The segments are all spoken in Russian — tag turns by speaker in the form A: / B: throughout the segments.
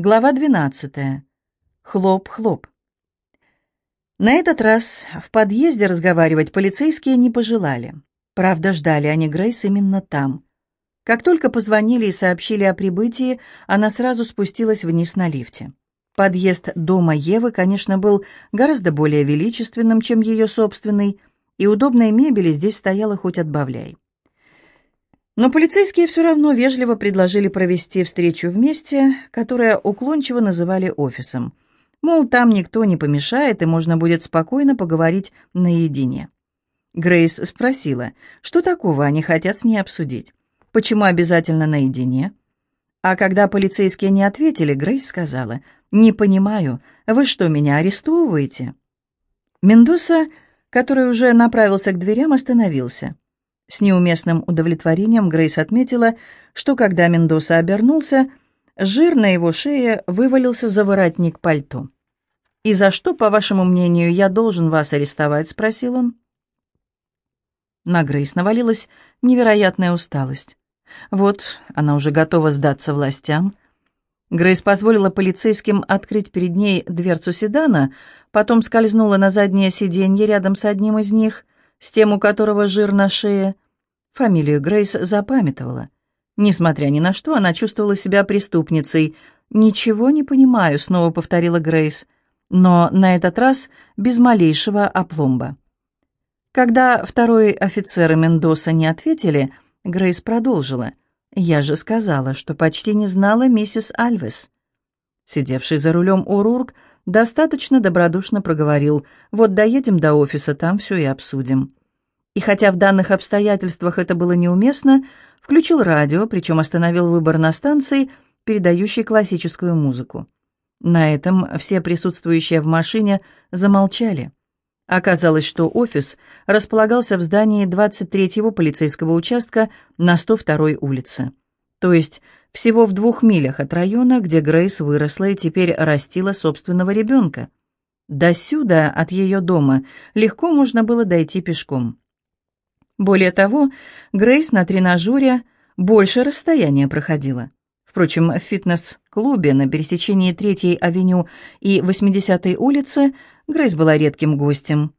A: Глава 12. Хлоп-хлоп. На этот раз в подъезде разговаривать полицейские не пожелали. Правда, ждали они Грейс именно там. Как только позвонили и сообщили о прибытии, она сразу спустилась вниз на лифте. Подъезд дома Евы, конечно, был гораздо более величественным, чем ее собственный, и удобной мебели здесь стояло хоть отбавляй. Но полицейские все равно вежливо предложили провести встречу вместе, которое уклончиво называли офисом. Мол, там никто не помешает, и можно будет спокойно поговорить наедине. Грейс спросила, что такого они хотят с ней обсудить. Почему обязательно наедине? А когда полицейские не ответили, Грейс сказала, «Не понимаю, вы что, меня арестовываете?» Мендоса, который уже направился к дверям, остановился. С неуместным удовлетворением Грейс отметила, что когда Мендоса обернулся, жир на его шее вывалился за воротник пальто. «И за что, по вашему мнению, я должен вас арестовать?» — спросил он. На Грейс навалилась невероятная усталость. Вот, она уже готова сдаться властям. Грейс позволила полицейским открыть перед ней дверцу седана, потом скользнула на заднее сиденье рядом с одним из них, с тем, у которого жир на шее. Фамилию Грейс запамятовала. Несмотря ни на что, она чувствовала себя преступницей. «Ничего не понимаю», — снова повторила Грейс, но на этот раз без малейшего опломба. Когда второй офицер Мендоса не ответили, Грейс продолжила. «Я же сказала, что почти не знала миссис Альвес». Сидевший за рулем Урург достаточно добродушно проговорил, «Вот доедем до офиса, там все и обсудим». И хотя в данных обстоятельствах это было неуместно, включил радио, причем остановил выбор на станции, передающей классическую музыку. На этом все присутствующие в машине замолчали. Оказалось, что офис располагался в здании 23-го полицейского участка на 102-й улице. То есть всего в двух милях от района, где Грейс выросла и теперь растила собственного ребенка. До сюда, от ее дома, легко можно было дойти пешком. Более того, Грейс на тренажере больше расстояния проходила. Впрочем, в фитнес-клубе на пересечении 3-й авеню и 80-й улицы Грейс была редким гостем.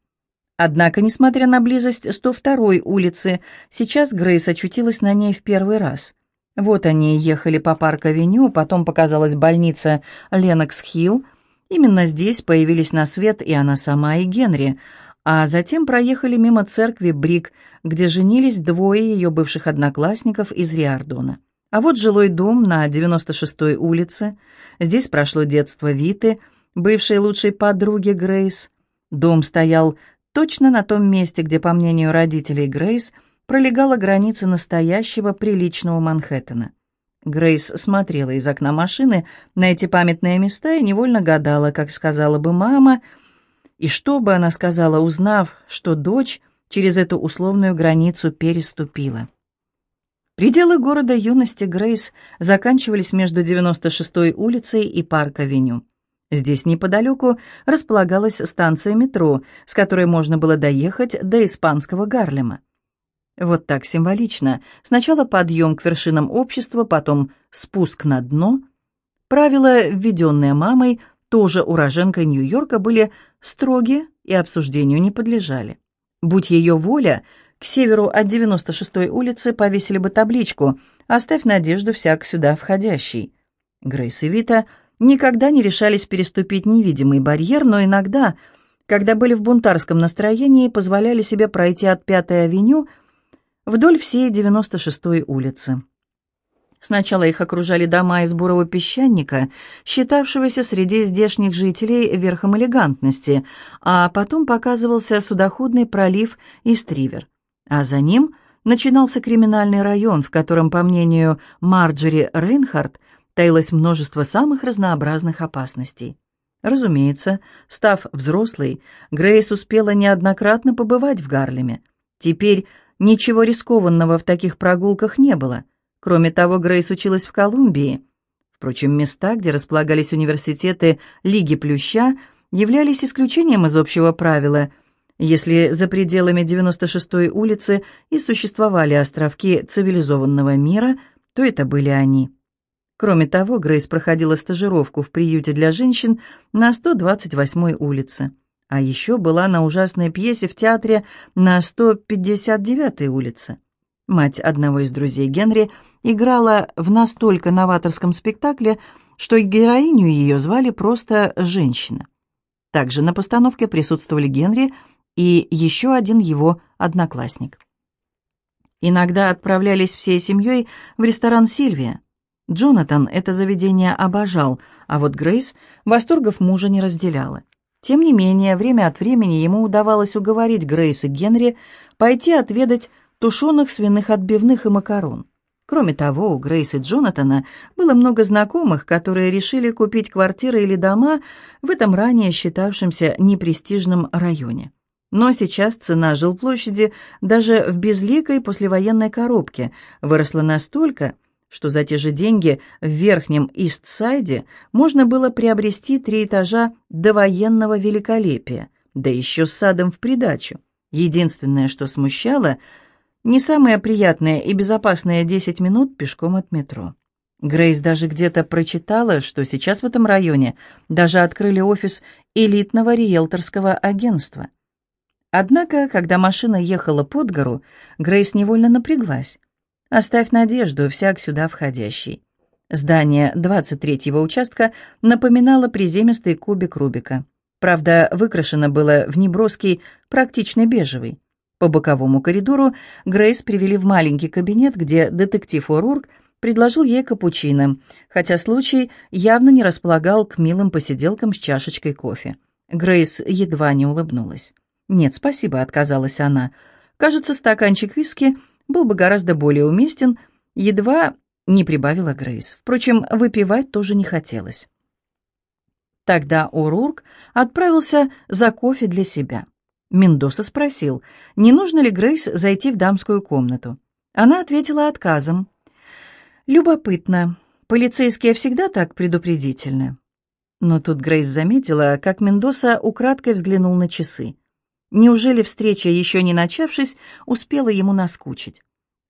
A: Однако, несмотря на близость 102-й улицы, сейчас Грейс очутилась на ней в первый раз. Вот они ехали по парк-авеню, потом показалась больница Ленокс-Хилл. Именно здесь появились на свет и она сама, и Генри – а затем проехали мимо церкви Брик, где женились двое ее бывших одноклассников из Риардона. А вот жилой дом на 96-й улице. Здесь прошло детство Виты, бывшей лучшей подруги Грейс. Дом стоял точно на том месте, где, по мнению родителей Грейс, пролегала граница настоящего приличного Манхэттена. Грейс смотрела из окна машины на эти памятные места и невольно гадала, как сказала бы мама – и что бы она сказала, узнав, что дочь через эту условную границу переступила? Пределы города юности Грейс заканчивались между 96-й улицей и Парк-авеню. Здесь неподалеку располагалась станция метро, с которой можно было доехать до испанского Гарлема. Вот так символично. Сначала подъем к вершинам общества, потом спуск на дно. Правила, введенные мамой, тоже уроженкой Нью-Йорка, были строги и обсуждению не подлежали. Будь ее воля, к северу от 96-й улицы повесили бы табличку «Оставь надежду всяк сюда входящий». Грейс и Вита никогда не решались переступить невидимый барьер, но иногда, когда были в бунтарском настроении, позволяли себе пройти от Пятой авеню вдоль всей 96-й улицы. Сначала их окружали дома из бурого песчаника, считавшегося среди здешних жителей верхом элегантности, а потом показывался судоходный пролив и стривер. А за ним начинался криминальный район, в котором, по мнению Марджери Рейнхард, таилось множество самых разнообразных опасностей. Разумеется, став взрослой, Грейс успела неоднократно побывать в Гарлеме. Теперь ничего рискованного в таких прогулках не было. Кроме того, Грейс училась в Колумбии. Впрочем, места, где располагались университеты Лиги Плюща, являлись исключением из общего правила. Если за пределами 96-й улицы и существовали островки цивилизованного мира, то это были они. Кроме того, Грейс проходила стажировку в приюте для женщин на 128-й улице. А еще была на ужасной пьесе в театре на 159-й улице. Мать одного из друзей Генри играла в настолько новаторском спектакле, что героиню ее звали просто «Женщина». Также на постановке присутствовали Генри и еще один его одноклассник. Иногда отправлялись всей семьей в ресторан «Сильвия». Джонатан это заведение обожал, а вот Грейс восторгов мужа не разделяла. Тем не менее, время от времени ему удавалось уговорить Грейс и Генри пойти отведать тушеных свиных отбивных и макарон. Кроме того, у Грейс и Джонатана было много знакомых, которые решили купить квартиры или дома в этом ранее считавшемся непрестижном районе. Но сейчас цена жилплощади даже в безликой послевоенной коробке выросла настолько, что за те же деньги в верхнем Ист-Сайде можно было приобрести три этажа довоенного великолепия, да еще с садом в придачу. Единственное, что смущало, не самые приятные и безопасные 10 минут пешком от метро. Грейс даже где-то прочитала, что сейчас в этом районе даже открыли офис элитного риэлторского агентства. Однако, когда машина ехала под гору, Грейс невольно напряглась. Оставь надежду, всяк сюда входящий. Здание 23-го участка напоминало приземистый кубик Рубика. Правда, выкрашено было в неброский, практичный бежевый. По боковому коридору Грейс привели в маленький кабинет, где детектив О'Рурк предложил ей капучино, хотя случай явно не располагал к милым посиделкам с чашечкой кофе. Грейс едва не улыбнулась. «Нет, спасибо», — отказалась она. «Кажется, стаканчик виски был бы гораздо более уместен, едва не прибавила Грейс. Впрочем, выпивать тоже не хотелось. Тогда Урурк отправился за кофе для себя. Мендоса спросил, не нужно ли Грейс зайти в дамскую комнату. Она ответила отказом. «Любопытно. Полицейские всегда так предупредительны». Но тут Грейс заметила, как Мендоса украдкой взглянул на часы. Неужели встреча, еще не начавшись, успела ему наскучить?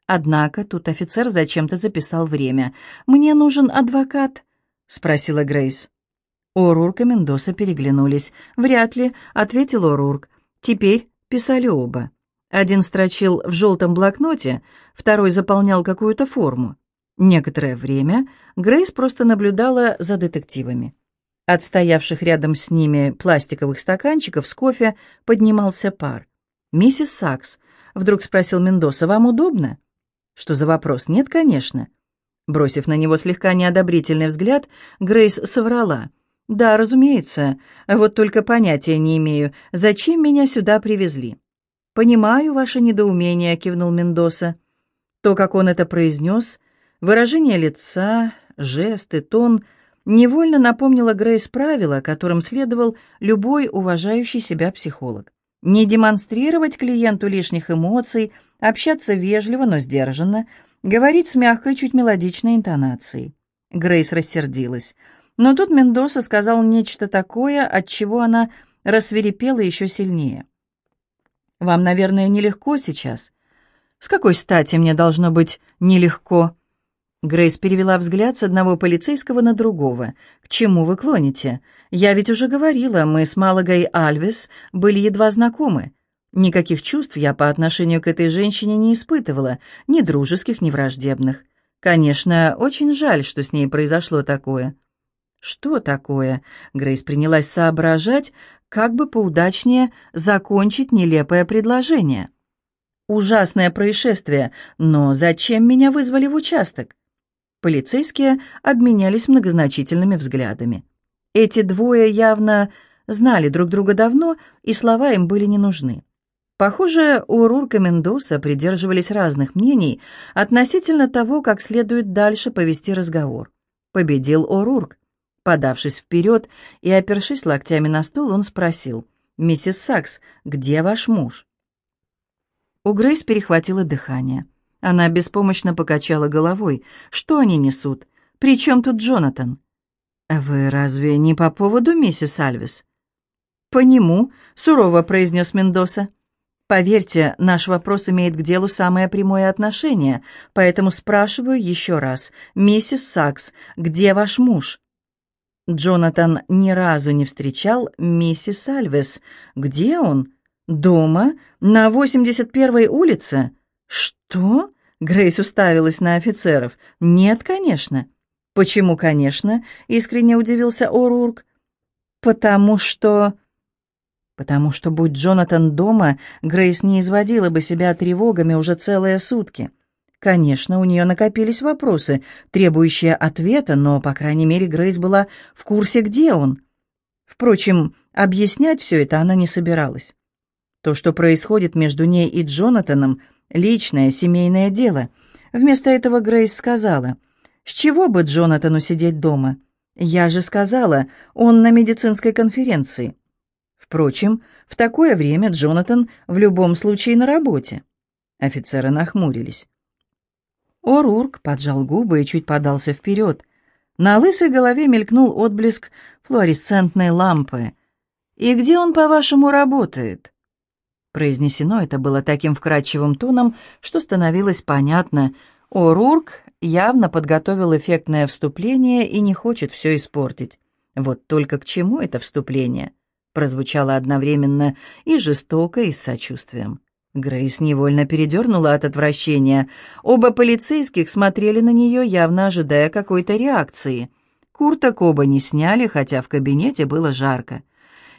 A: Однако тут офицер зачем-то записал время. «Мне нужен адвокат?» — спросила Грейс. О'Рурк и Мендоса переглянулись. «Вряд ли», — ответил О'Рурк. Теперь писали оба. Один строчил в желтом блокноте, второй заполнял какую-то форму. Некоторое время Грейс просто наблюдала за детективами. От стоявших рядом с ними пластиковых стаканчиков с кофе поднимался пар. «Миссис Сакс», — вдруг спросил Мендоса, — «вам удобно?» «Что за вопрос? Нет, конечно». Бросив на него слегка неодобрительный взгляд, Грейс соврала. «Да, разумеется. Вот только понятия не имею, зачем меня сюда привезли». «Понимаю ваше недоумение», — кивнул Мендоса. То, как он это произнес, выражение лица, жесты, тон — невольно напомнила Грейс правила, которым следовал любой уважающий себя психолог. Не демонстрировать клиенту лишних эмоций, общаться вежливо, но сдержанно, говорить с мягкой, чуть мелодичной интонацией. Грейс рассердилась. Но тут Мендоса сказал нечто такое, от чего она рассверепела еще сильнее. «Вам, наверное, нелегко сейчас?» «С какой стати мне должно быть нелегко?» Грейс перевела взгляд с одного полицейского на другого. «К чему вы клоните? Я ведь уже говорила, мы с Малагой Альвес были едва знакомы. Никаких чувств я по отношению к этой женщине не испытывала, ни дружеских, ни враждебных. Конечно, очень жаль, что с ней произошло такое». «Что такое?» Грейс принялась соображать, как бы поудачнее закончить нелепое предложение. «Ужасное происшествие, но зачем меня вызвали в участок?» Полицейские обменялись многозначительными взглядами. Эти двое явно знали друг друга давно, и слова им были не нужны. Похоже, у Рурка Мендоса придерживались разных мнений относительно того, как следует дальше повести разговор. Победил О'Рурк. Подавшись вперед и опершись локтями на стол, он спросил, «Миссис Сакс, где ваш муж?» У Грейс перехватило дыхание. Она беспомощно покачала головой. «Что они несут? При чем тут Джонатан?» «Вы разве не по поводу миссис Альвис?» «По нему», — сурово произнес Мендоса. Поверьте, наш вопрос имеет к делу самое прямое отношение, поэтому спрашиваю еще раз. Миссис Сакс, где ваш муж?» Джонатан ни разу не встречал миссис Альвес. «Где он?» «Дома? На 81-й улице?» «Что?» — Грейс уставилась на офицеров. «Нет, конечно». «Почему, конечно?» — искренне удивился О'Рурк. «Потому что...» потому что, будь Джонатан дома, Грейс не изводила бы себя тревогами уже целые сутки. Конечно, у нее накопились вопросы, требующие ответа, но, по крайней мере, Грейс была в курсе, где он. Впрочем, объяснять все это она не собиралась. То, что происходит между ней и Джонатаном, личное, семейное дело. Вместо этого Грейс сказала, «С чего бы Джонатану сидеть дома? Я же сказала, он на медицинской конференции». Впрочем, в такое время Джонатан в любом случае на работе. Офицеры нахмурились. Орурк поджал губы и чуть подался вперед. На лысой голове мелькнул отблеск флуоресцентной лампы. «И где он, по-вашему, работает?» Произнесено это было таким вкрадчивым тоном, что становилось понятно. Орурк явно подготовил эффектное вступление и не хочет все испортить. Вот только к чему это вступление? прозвучало одновременно и жестоко, и с сочувствием. Грейс невольно передернула от отвращения. Оба полицейских смотрели на нее, явно ожидая какой-то реакции. Курток оба не сняли, хотя в кабинете было жарко.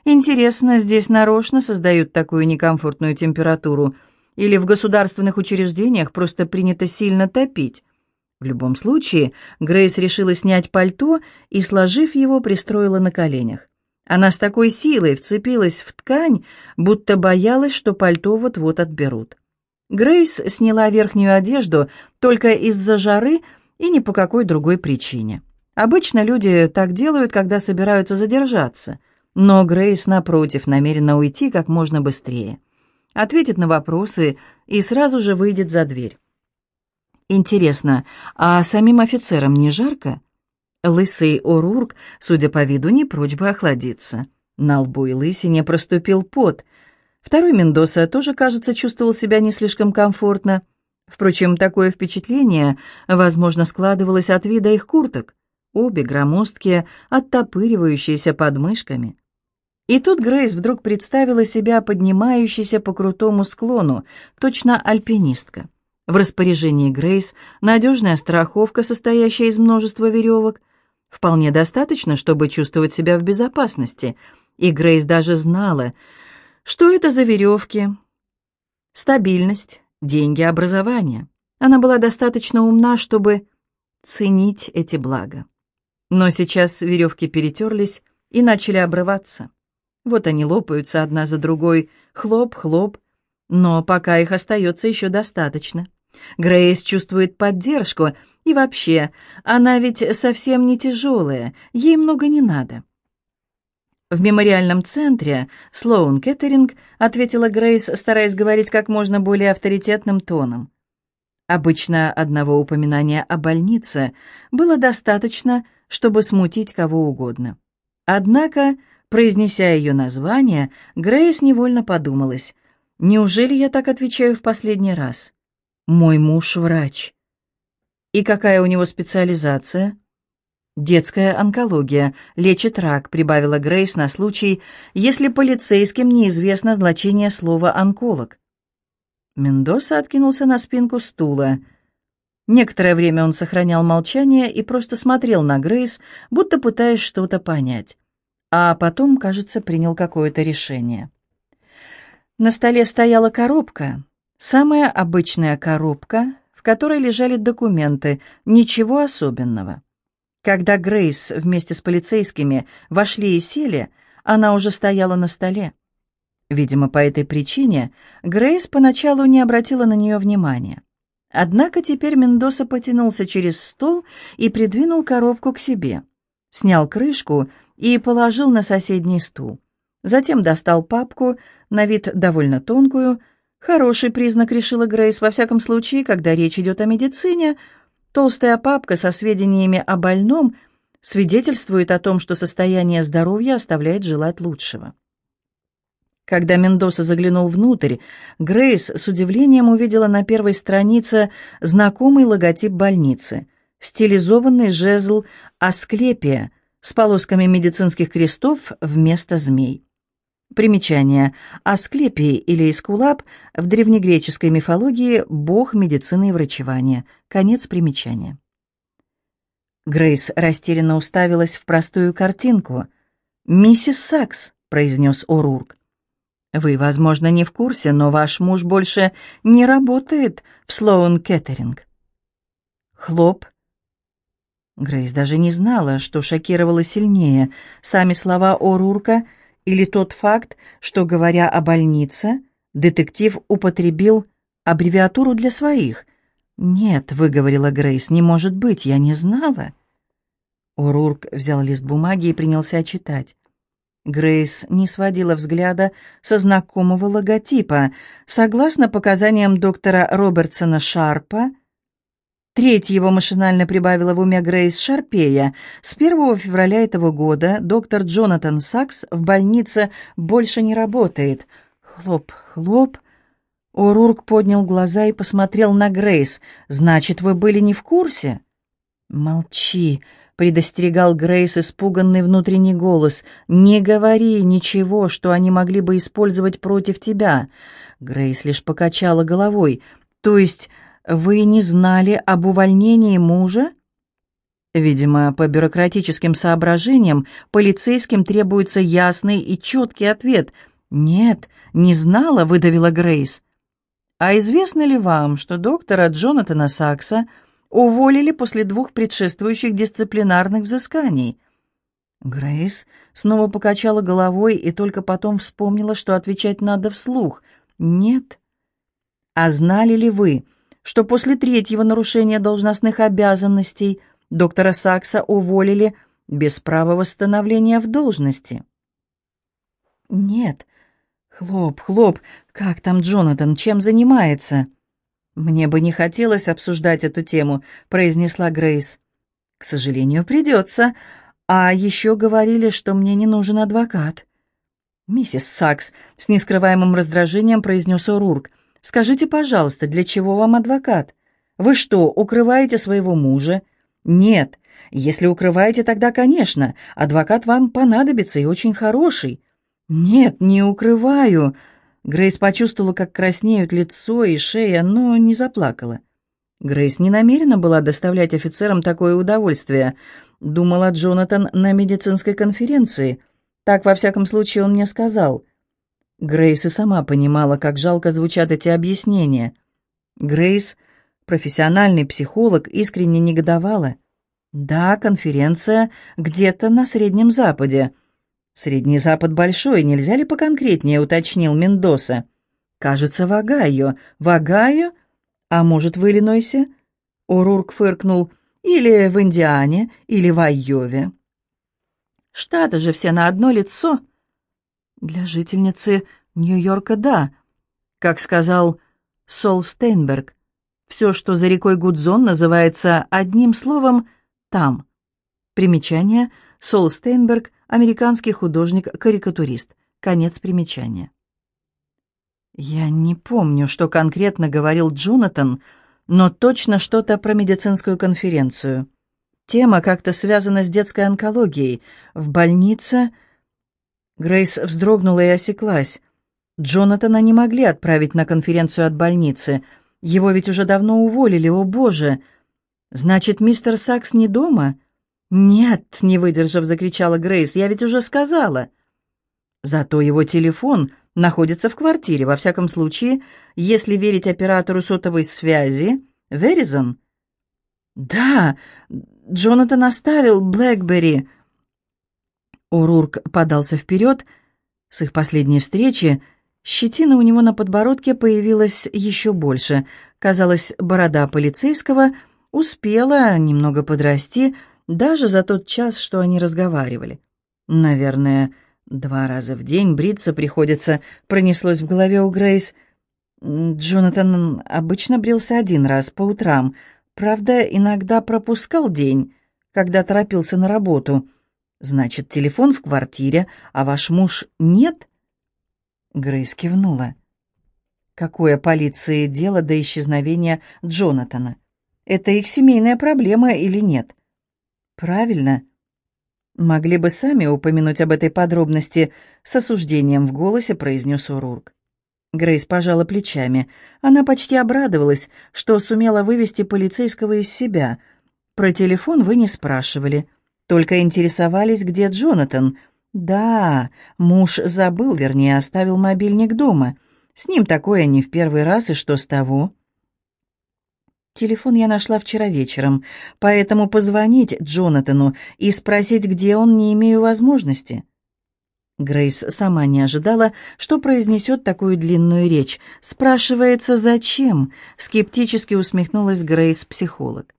A: Интересно, здесь нарочно создают такую некомфортную температуру, или в государственных учреждениях просто принято сильно топить? В любом случае, Грейс решила снять пальто и, сложив его, пристроила на коленях. Она с такой силой вцепилась в ткань, будто боялась, что пальто вот-вот отберут. Грейс сняла верхнюю одежду только из-за жары и ни по какой другой причине. Обычно люди так делают, когда собираются задержаться, но Грейс, напротив, намерена уйти как можно быстрее. Ответит на вопросы и сразу же выйдет за дверь. Интересно, а самим офицерам не жарко? Лысый Орурк, судя по виду, не прочь бы охладиться. На лбу и лысине проступил пот. Второй Мендоса тоже, кажется, чувствовал себя не слишком комфортно. Впрочем, такое впечатление, возможно, складывалось от вида их курток. Обе громоздкие, оттопыривающиеся подмышками. И тут Грейс вдруг представила себя поднимающейся по крутому склону, точно альпинистка. В распоряжении Грейс надежная страховка, состоящая из множества веревок, Вполне достаточно, чтобы чувствовать себя в безопасности. И Грейс даже знала, что это за веревки. Стабильность, деньги, образование. Она была достаточно умна, чтобы ценить эти блага. Но сейчас веревки перетерлись и начали обрываться. Вот они лопаются одна за другой, хлоп-хлоп, но пока их остается еще достаточно. Грейс чувствует поддержку, и вообще, она ведь совсем не тяжелая, ей много не надо. В мемориальном центре Слоун Кеттеринг ответила Грейс, стараясь говорить как можно более авторитетным тоном. Обычно одного упоминания о больнице было достаточно, чтобы смутить кого угодно. Однако, произнеся ее название, Грейс невольно подумалась, «Неужели я так отвечаю в последний раз?» «Мой муж врач». «И какая у него специализация?» «Детская онкология. Лечит рак», — прибавила Грейс на случай, если полицейским неизвестно значение слова «онколог». Мендоса откинулся на спинку стула. Некоторое время он сохранял молчание и просто смотрел на Грейс, будто пытаясь что-то понять. А потом, кажется, принял какое-то решение. На столе стояла коробка, Самая обычная коробка, в которой лежали документы, ничего особенного. Когда Грейс вместе с полицейскими вошли и сели, она уже стояла на столе. Видимо, по этой причине Грейс поначалу не обратила на нее внимания. Однако теперь Мендоса потянулся через стол и придвинул коробку к себе, снял крышку и положил на соседний стул. Затем достал папку, на вид довольно тонкую, Хороший признак, решила Грейс, во всяком случае, когда речь идет о медицине. Толстая папка со сведениями о больном свидетельствует о том, что состояние здоровья оставляет желать лучшего. Когда Мендоса заглянул внутрь, Грейс с удивлением увидела на первой странице знакомый логотип больницы. Стилизованный жезл Асклепия с полосками медицинских крестов вместо змей. Примечание. Асклепий или Искулап в древнегреческой мифологии – бог медицины и врачевания. Конец примечания. Грейс растерянно уставилась в простую картинку. «Миссис Сакс», — произнес Орурк. Вы, возможно, не в курсе, но ваш муж больше не работает в Слоун Кеттеринг. Хлоп. Грейс даже не знала, что шокировало сильнее, сами слова Орурка или тот факт, что, говоря о больнице, детектив употребил аббревиатуру для своих. «Нет», — выговорила Грейс, — «не может быть, я не знала». Орурк взял лист бумаги и принялся читать. Грейс не сводила взгляда со знакомого логотипа. Согласно показаниям доктора Робертсона Шарпа, треть его машинально прибавила в уме Грейс Шарпея. С 1 февраля этого года доктор Джонатан Сакс в больнице больше не работает. Хлоп, хлоп. Орурк поднял глаза и посмотрел на Грейс. «Значит, вы были не в курсе?» «Молчи», предостерегал Грейс испуганный внутренний голос. «Не говори ничего, что они могли бы использовать против тебя». Грейс лишь покачала головой. «То есть вы не знали об увольнении мужа?» Видимо, по бюрократическим соображениям полицейским требуется ясный и четкий ответ. «Нет, не знала», — выдавила Грейс. «А известно ли вам, что доктора Джонатана Сакса уволили после двух предшествующих дисциплинарных взысканий. Грейс снова покачала головой и только потом вспомнила, что отвечать надо вслух. «Нет». «А знали ли вы, что после третьего нарушения должностных обязанностей доктора Сакса уволили без права восстановления в должности?» «Нет». «Хлоп, хлоп, как там Джонатан, чем занимается?» «Мне бы не хотелось обсуждать эту тему», — произнесла Грейс. «К сожалению, придется. А еще говорили, что мне не нужен адвокат». «Миссис Сакс», — с нескрываемым раздражением произнес Урурк, «скажите, пожалуйста, для чего вам адвокат? Вы что, укрываете своего мужа?» «Нет. Если укрываете, тогда, конечно, адвокат вам понадобится и очень хороший». «Нет, не укрываю», Грейс почувствовала, как краснеют лицо и шея, но не заплакала. Грейс не намерена была доставлять офицерам такое удовольствие. Думала Джонатан на медицинской конференции. Так, во всяком случае, он мне сказал. Грейс и сама понимала, как жалко звучат эти объяснения. Грейс, профессиональный психолог, искренне негодовала. Да, конференция где-то на Среднем Западе. «Средний Запад большой, нельзя ли поконкретнее?» — уточнил Мендоса. «Кажется, в Огайо. В Огайо? А может, в Иллинойсе?» Урурк фыркнул. «Или в Индиане, или в Айове». «Штаты же все на одно лицо». «Для жительницы Нью-Йорка, да», как сказал Сол Стейнберг. «Все, что за рекой Гудзон, называется одним словом «там». Примечание Сол Стейнберг — американский художник-карикатурист. Конец примечания. Я не помню, что конкретно говорил Джонатан, но точно что-то про медицинскую конференцию. Тема как-то связана с детской онкологией. В больнице... Грейс вздрогнула и осеклась. Джонатана не могли отправить на конференцию от больницы. Его ведь уже давно уволили, о боже! Значит, мистер Сакс не дома? «Нет», — не выдержав, закричала Грейс, — «я ведь уже сказала». Зато его телефон находится в квартире, во всяком случае, если верить оператору сотовой связи, Веризон. «Да, Джонатан оставил Блэкбери». Урурк подался вперед. С их последней встречи щетина у него на подбородке появилась еще больше. Казалось, борода полицейского успела немного подрасти, даже за тот час, что они разговаривали. Наверное, два раза в день бриться приходится, пронеслось в голове у Грейс. Джонатан обычно брился один раз по утрам, правда, иногда пропускал день, когда торопился на работу. Значит, телефон в квартире, а ваш муж нет? Грейс кивнула. Какое полиции дело до исчезновения Джонатана? Это их семейная проблема или нет? Правильно. Могли бы сами упомянуть об этой подробности, с осуждением в голосе произнес Урурк. Грейс пожала плечами. Она почти обрадовалась, что сумела вывести полицейского из себя. Про телефон вы не спрашивали. Только интересовались, где Джонатан. Да, муж забыл, вернее, оставил мобильник дома. С ним такое не в первый раз, и что с того? Телефон я нашла вчера вечером, поэтому позвонить Джонатану и спросить, где он, не имею возможности. Грейс сама не ожидала, что произнесет такую длинную речь. Спрашивается, зачем? Скептически усмехнулась Грейс-психолог.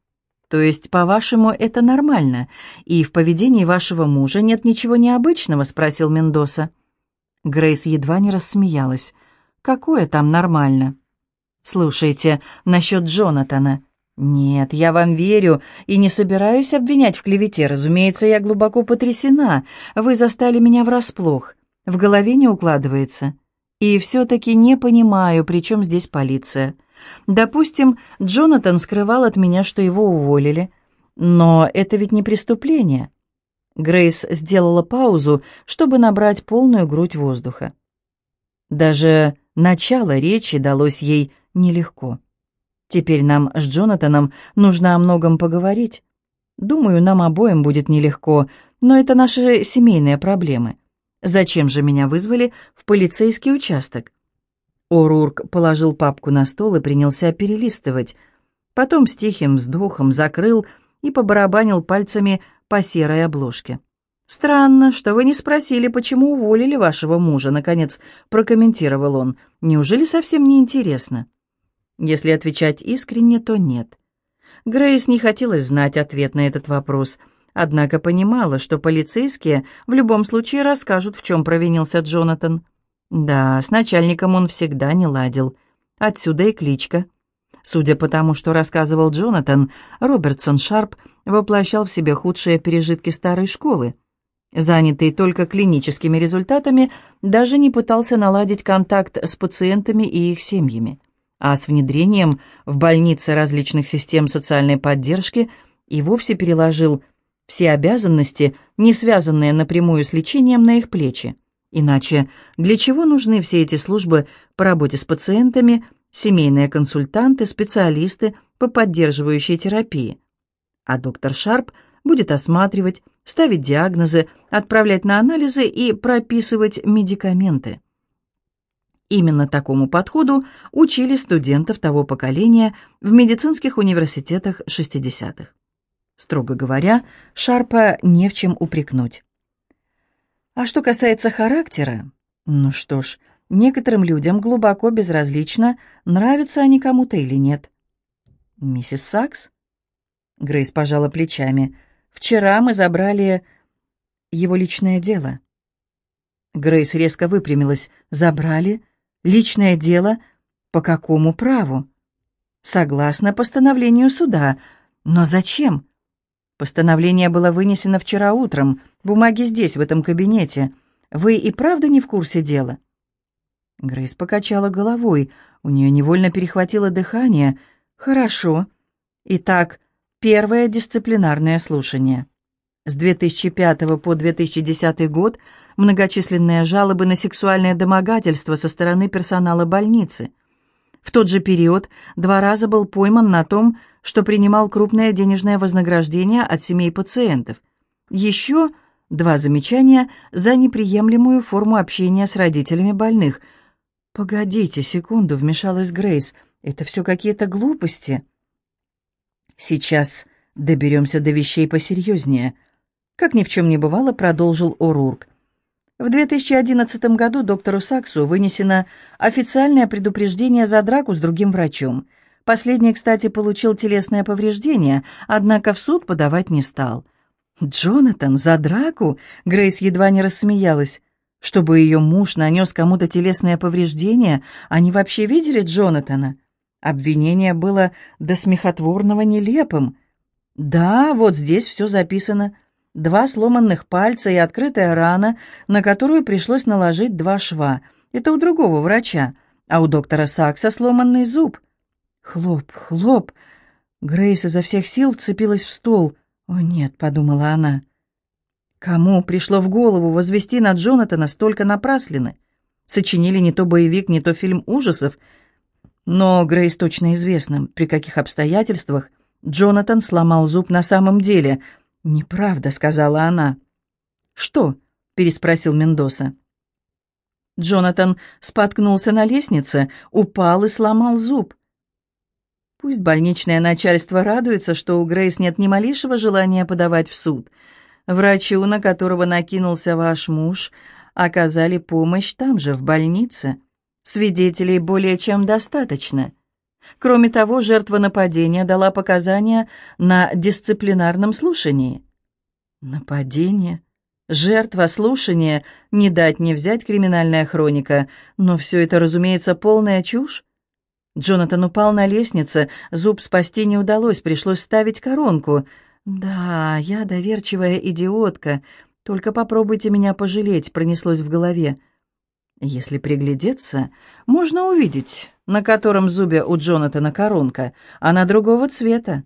A: То есть, по-вашему, это нормально, и в поведении вашего мужа нет ничего необычного, спросил Мендоса. Грейс едва не рассмеялась. Какое там нормально? Слушайте, насчет Джонатана. «Нет, я вам верю и не собираюсь обвинять в клевете. Разумеется, я глубоко потрясена. Вы застали меня врасплох. В голове не укладывается. И все-таки не понимаю, при чем здесь полиция. Допустим, Джонатан скрывал от меня, что его уволили. Но это ведь не преступление». Грейс сделала паузу, чтобы набрать полную грудь воздуха. Даже начало речи далось ей нелегко. Теперь нам с Джонатаном нужно о многом поговорить. Думаю, нам обоим будет нелегко, но это наши семейные проблемы. Зачем же меня вызвали в полицейский участок? Орурк положил папку на стол и принялся перелистывать. Потом с тихим вздохом закрыл и побарабанил пальцами по серой обложке. «Странно, что вы не спросили, почему уволили вашего мужа», — наконец прокомментировал он. «Неужели совсем не интересно?» Если отвечать искренне, то нет. Грейс не хотелось знать ответ на этот вопрос, однако понимала, что полицейские в любом случае расскажут, в чем провинился Джонатан. Да, с начальником он всегда не ладил. Отсюда и кличка. Судя по тому, что рассказывал Джонатан, Робертсон Шарп воплощал в себе худшие пережитки старой школы. Занятый только клиническими результатами, даже не пытался наладить контакт с пациентами и их семьями а с внедрением в больницы различных систем социальной поддержки и вовсе переложил все обязанности, не связанные напрямую с лечением, на их плечи. Иначе для чего нужны все эти службы по работе с пациентами, семейные консультанты, специалисты по поддерживающей терапии? А доктор Шарп будет осматривать, ставить диагнозы, отправлять на анализы и прописывать медикаменты. Именно такому подходу учили студентов того поколения в медицинских университетах 60-х. Строго говоря, Шарпа не в чем упрекнуть. А что касается характера, ну что ж, некоторым людям глубоко безразлично, нравятся они кому-то или нет. «Миссис Сакс?» Грейс пожала плечами. «Вчера мы забрали его личное дело». Грейс резко выпрямилась. «Забрали? Личное дело по какому праву? Согласно постановлению суда. Но зачем? Постановление было вынесено вчера утром. Бумаги здесь, в этом кабинете. Вы и правда не в курсе дела?» Грейс покачала головой. У нее невольно перехватило дыхание. «Хорошо. Итак, первое дисциплинарное слушание». С 2005 по 2010 год многочисленные жалобы на сексуальное домогательство со стороны персонала больницы. В тот же период два раза был пойман на том, что принимал крупное денежное вознаграждение от семей пациентов. Еще два замечания за неприемлемую форму общения с родителями больных. «Погодите секунду», — вмешалась Грейс, — «это все какие-то глупости». «Сейчас доберемся до вещей посерьезнее», — как ни в чем не бывало, продолжил Орурк. В 2011 году доктору Саксу вынесено официальное предупреждение за драку с другим врачом. Последний, кстати, получил телесное повреждение, однако в суд подавать не стал. «Джонатан, за драку?» — Грейс едва не рассмеялась. «Чтобы ее муж нанес кому-то телесное повреждение, они вообще видели Джонатана?» Обвинение было до смехотворного нелепым. «Да, вот здесь все записано. Два сломанных пальца и открытая рана, на которую пришлось наложить два шва. Это у другого врача, а у доктора Сакса сломанный зуб. Хлоп, хлоп. Грейс изо всех сил вцепилась в стол. «О, нет», — подумала она. Кому пришло в голову возвести на Джонатана столько напраслины? Сочинили не то боевик, не то фильм ужасов. Но Грейс точно известно, при каких обстоятельствах Джонатан сломал зуб на самом деле. «Неправда», — сказала она. «Что?» — переспросил Мендоса. Джонатан споткнулся на лестнице, упал и сломал зуб. Пусть больничное начальство радуется, что у Грейс нет ни малейшего желания подавать в суд. Врачу, на которого накинулся ваш муж, оказали помощь там же, в больнице. Свидетелей более чем достаточно. Кроме того, жертва нападения дала показания на дисциплинарном слушании. Нападение? Жертва, слушание, не дать не взять криминальная хроника. Но все это, разумеется, полная чушь. Джонатан упал на лестнице, зуб спасти не удалось, пришлось ставить коронку. «Да, я доверчивая идиотка. Только попробуйте меня пожалеть», — пронеслось в голове. Если приглядеться, можно увидеть, на котором зубе у Джонатана коронка, она другого цвета.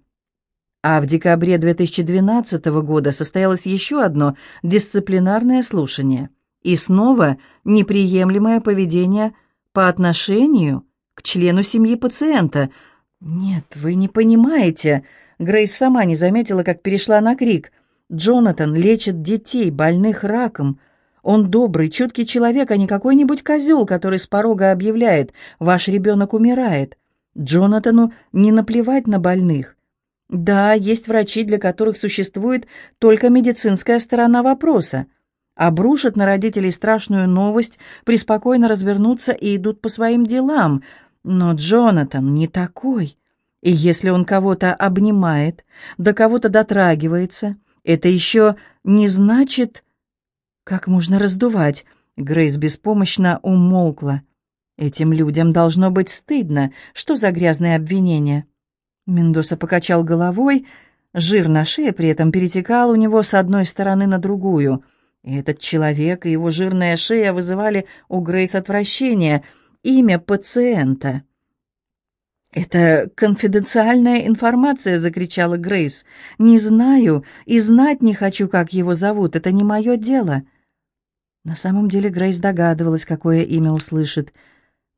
A: А в декабре 2012 года состоялось еще одно дисциплинарное слушание. И снова неприемлемое поведение по отношению к члену семьи пациента. «Нет, вы не понимаете». Грейс сама не заметила, как перешла на крик. «Джонатан лечит детей, больных раком. Он добрый, чуткий человек, а не какой-нибудь козел, который с порога объявляет «Ваш ребенок умирает». Джонатану не наплевать на больных. Да, есть врачи, для которых существует только медицинская сторона вопроса. Обрушат на родителей страшную новость, преспокойно развернутся и идут по своим делам – но Джонатан не такой. И если он кого-то обнимает, до кого-то дотрагивается, это еще не значит... Как можно раздувать? Грейс беспомощно умолкла. Этим людям должно быть стыдно. Что за грязные обвинения? Мендоса покачал головой. Жир на шее при этом перетекал у него с одной стороны на другую. И этот человек и его жирная шея вызывали у Грейс отвращение — имя пациента. «Это конфиденциальная информация», — закричала Грейс. «Не знаю и знать не хочу, как его зовут. Это не мое дело». На самом деле Грейс догадывалась, какое имя услышит.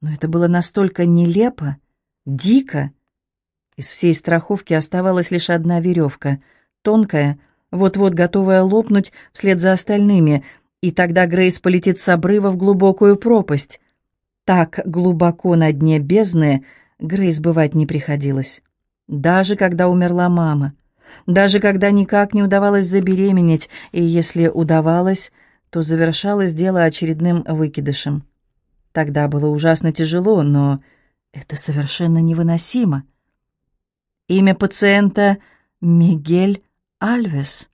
A: Но это было настолько нелепо, дико. Из всей страховки оставалась лишь одна веревка, тонкая, вот-вот готовая лопнуть вслед за остальными, и тогда Грейс полетит с обрыва в глубокую пропасть. Так глубоко на дне бездны Грейс бывать не приходилось. Даже когда умерла мама. Даже когда никак не удавалось забеременеть, и если удавалось, то завершалось дело очередным выкидышем. Тогда было ужасно тяжело, но это совершенно невыносимо. Имя пациента — Мигель Альвес.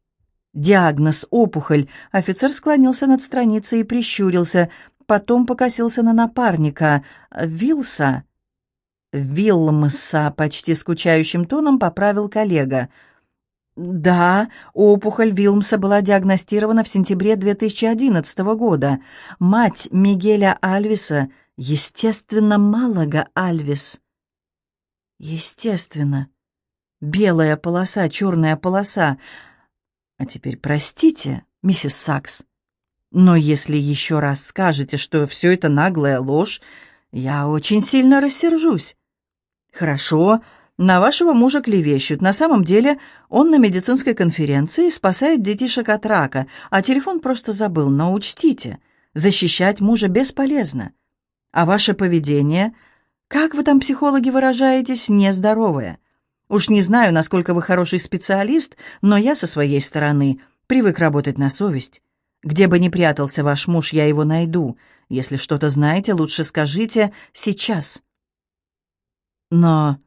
A: Диагноз — опухоль. Офицер склонился над страницей и прищурился потом покосился на напарника. «Вилса?» «Вилмса», — почти скучающим тоном поправил коллега. «Да, опухоль Вилмса была диагностирована в сентябре 2011 года. Мать Мигеля Альвиса, естественно, Малага Альвис». «Естественно. Белая полоса, черная полоса. А теперь простите, миссис Сакс». Но если еще раз скажете, что все это наглая ложь, я очень сильно рассержусь. Хорошо, на вашего мужа клевещут. На самом деле он на медицинской конференции спасает детишек от рака, а телефон просто забыл. Но учтите, защищать мужа бесполезно. А ваше поведение, как вы там, психологи, выражаетесь, нездоровое. Уж не знаю, насколько вы хороший специалист, но я со своей стороны привык работать на совесть. Где бы ни прятался ваш муж, я его найду. Если что-то знаете, лучше скажите сейчас». Но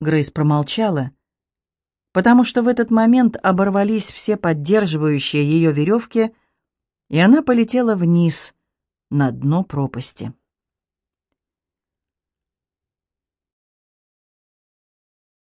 A: Грейс промолчала, потому что в этот момент оборвались все поддерживающие ее веревки, и она полетела вниз на дно пропасти.